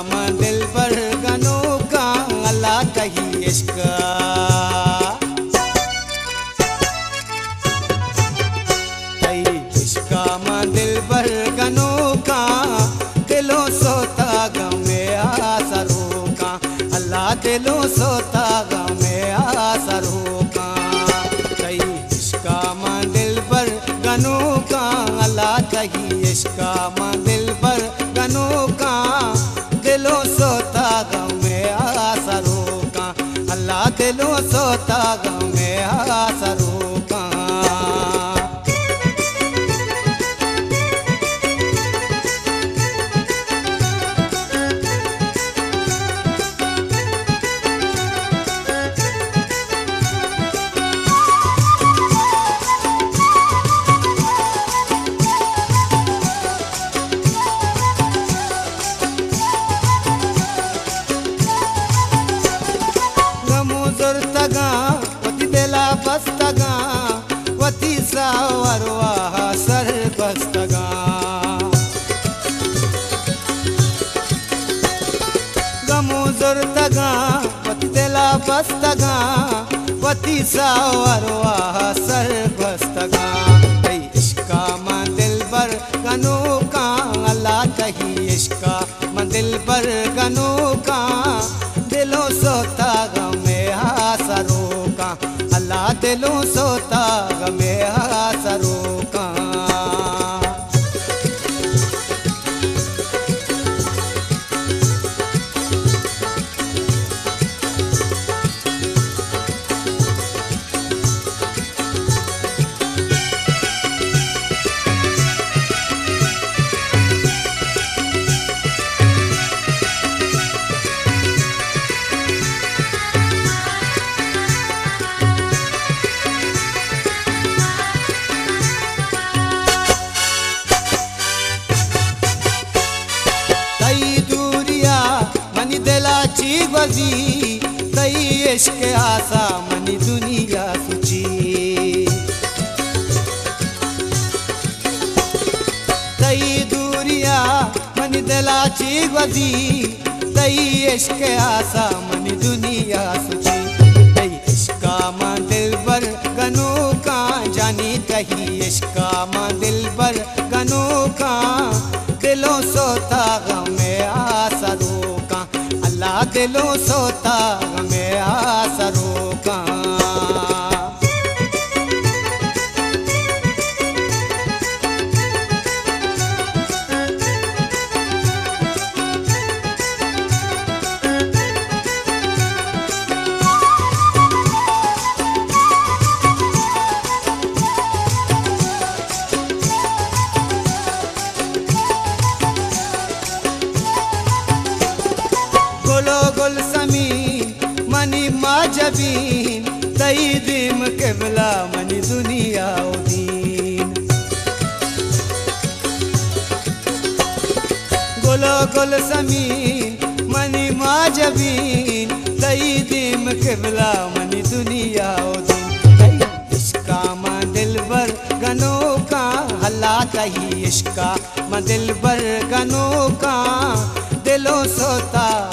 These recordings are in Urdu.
غم دل پر گنو کا، اللہ کہی عشق۔ کئی دل پر گنوں کا، دلوں سوتا غم آسروں کا۔ اللہ دلوں سوتا غم آسروں کا۔ کئی عشق میں دل پر گنوں کا، اللہ کہی عشق۔ میں اللہ دلوں سوتا غم آسروں سر بستگا گمو زرتگا پت دلا بستگا پتی سا وروا سر بستگا ای عشقا بر گنو اللہ کہی عشقا بر گنو کا۔ دلوں سوتا گمے ہاں سرو کا، اللہ دلوں سوتا دلاچی گزی تئی عشق آسا، منی دنیا سچی۔ تئی دوریا، منی دلاچی گزی تئی عشق آسا، منی دنیا سچی۔ تئی عشقا ماں دل بر گنوں کا جانی تہی عشقا ماں دل بر گنوں کا دلوں سوتا و دین۔ گلو گل سمین، منی ما جبین تئی دیم قبلہ دنیا و دین۔ تئی عشقا دل بر گنوں کا، اللہ کہی عشقا ماں دل گنوں کا۔ دلوں سوتا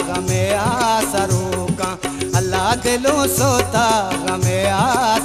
دلوں سوتا غم آ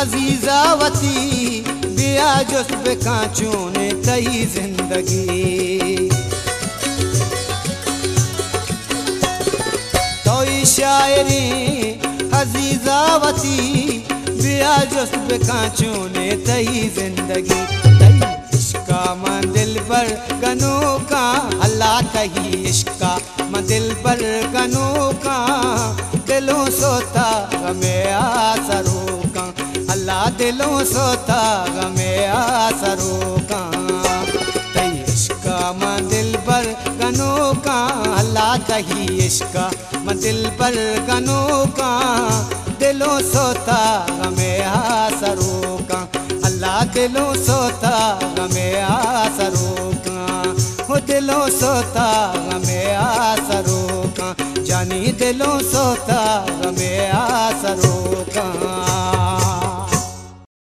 شاعری عزیزہ وتی بیا جس بے کانچوں نے تئی زندگی۔ توئی شاعری عزیزہ وتی بیا جس بے کانچوں نے تئی زندگی۔ تئی عشقا ماں دل پر گنوں کا، اللہ کہی عشقا ماں دل پر گنوں کا۔ دلوں سوتا غم آسروں اللہ دلوں سوتا غمِ آسروں کا تئی عشق من دل بر گنوں کا۔ اللہ تہی عشق من دل بر گنوں کا۔ دلوں سوتا غمِ آسروں کا اللہ دلوں سوتا غمِ آسروں کا وہ دلوں سوتا غمِ آسروں کا جانی دلوں سوتا غمِ آسروں کا